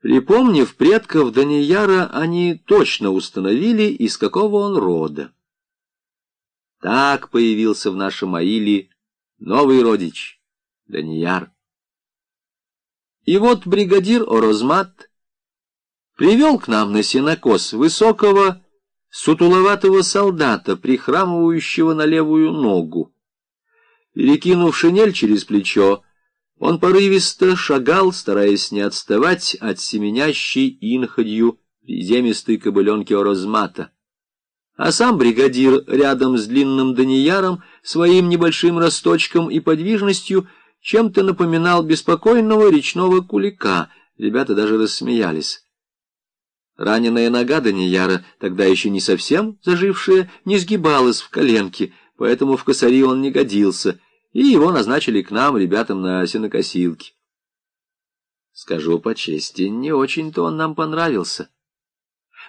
Припомнив предков Данияра, они точно установили, из какого он рода. Так появился в нашем Аиле новый родич, Данияр. И вот бригадир Орозмат привел к нам на сенокос высокого, сутуловатого солдата, прихрамывающего на левую ногу. Перекинув шинель через плечо, он порывисто шагал, стараясь не отставать от семенящей инходью приземистой кобыленки Орозмата. А сам бригадир рядом с длинным Данияром своим небольшим росточком и подвижностью чем-то напоминал беспокойного речного кулика. Ребята даже рассмеялись. Раненая нога Данияра, тогда еще не совсем зажившая, не сгибалась в коленке, поэтому в косари он не годился — и его назначили к нам, ребятам, на сенокосилке. Скажу по чести, не очень-то он нам понравился.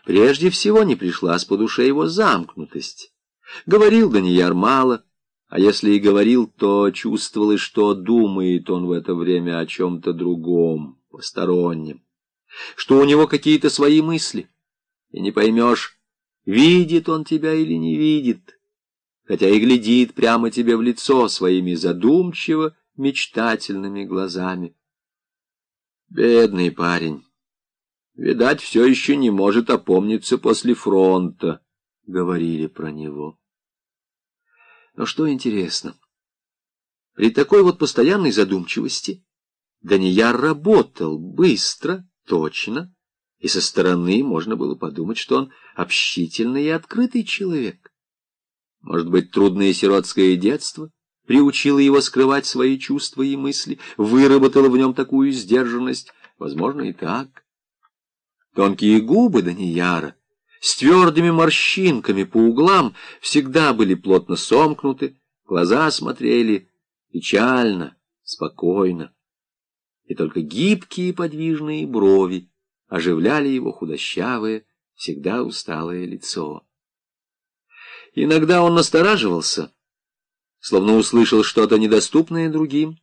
Прежде всего не пришлась по душе его замкнутость. Говорил Данияр мало, а если и говорил, то чувствовалось, что думает он в это время о чем-то другом, постороннем, что у него какие-то свои мысли, и не поймешь, видит он тебя или не видит хотя и глядит прямо тебе в лицо своими задумчиво мечтательными глазами. Бедный парень. Видать, все еще не может опомниться после фронта, — говорили про него. Но что интересно, при такой вот постоянной задумчивости Данияр работал быстро, точно, и со стороны можно было подумать, что он общительный и открытый человек. Может быть, трудное сиротское детство приучило его скрывать свои чувства и мысли, выработало в нем такую сдержанность? Возможно, и так. Тонкие губы Данияра с твердыми морщинками по углам всегда были плотно сомкнуты, глаза смотрели печально, спокойно. И только гибкие подвижные брови оживляли его худощавое, всегда усталое лицо. Иногда он настораживался, словно услышал что-то недоступное другим,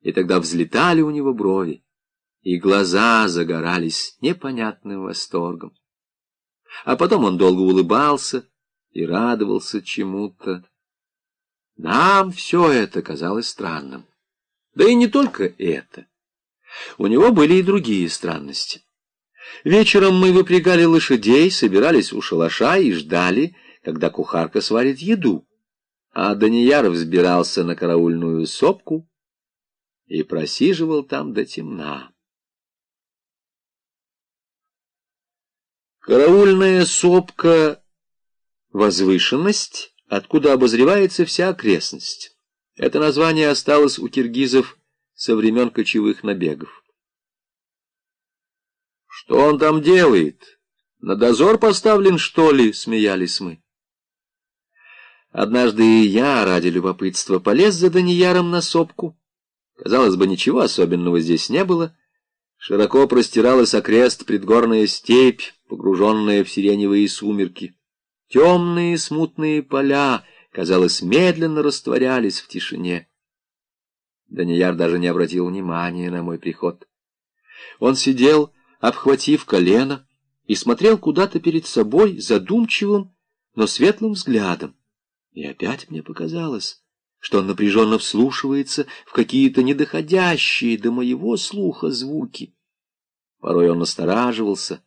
и тогда взлетали у него брови, и глаза загорались непонятным восторгом. А потом он долго улыбался и радовался чему-то. Нам все это казалось странным. Да и не только это. У него были и другие странности. Вечером мы выпрягали лошадей, собирались у шалаша и ждали, когда кухарка сварит еду, а Данияр взбирался на караульную сопку и просиживал там до темна. Караульная сопка — возвышенность, откуда обозревается вся окрестность. Это название осталось у киргизов со времен кочевых набегов. «Что он там делает? На дозор поставлен, что ли?» — смеялись мы. Однажды и я, ради любопытства, полез за Данияром на сопку. Казалось бы, ничего особенного здесь не было. Широко простиралась окрест предгорная степь, погруженная в сиреневые сумерки. Темные смутные поля, казалось, медленно растворялись в тишине. Данияр даже не обратил внимания на мой приход. Он сидел, обхватив колено, и смотрел куда-то перед собой задумчивым, но светлым взглядом. И опять мне показалось, что он напряженно вслушивается в какие-то недоходящие до моего слуха звуки. Порой он настораживался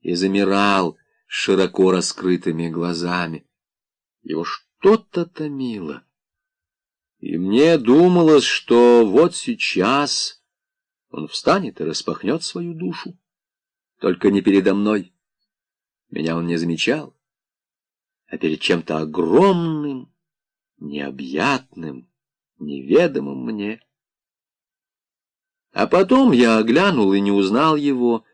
и замирал широко раскрытыми глазами. Его что-то томило. И мне думалось, что вот сейчас он встанет и распахнет свою душу. Только не передо мной. Меня он не замечал а перед чем-то огромным, необъятным, неведомым мне. А потом я оглянул и не узнал его.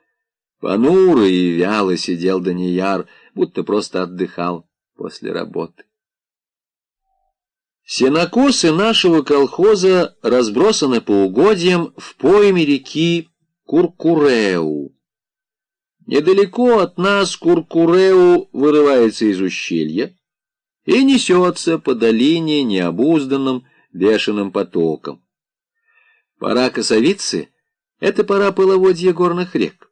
Понуро и вяло сидел Данияр, будто просто отдыхал после работы. Сенокосы нашего колхоза разбросаны по угодьям в пойме реки Куркуреу. Недалеко от нас Куркуреу вырывается из ущелья и несется по долине необузданным бешеным потоком. Пора косовицы Это пора половодья горных рек.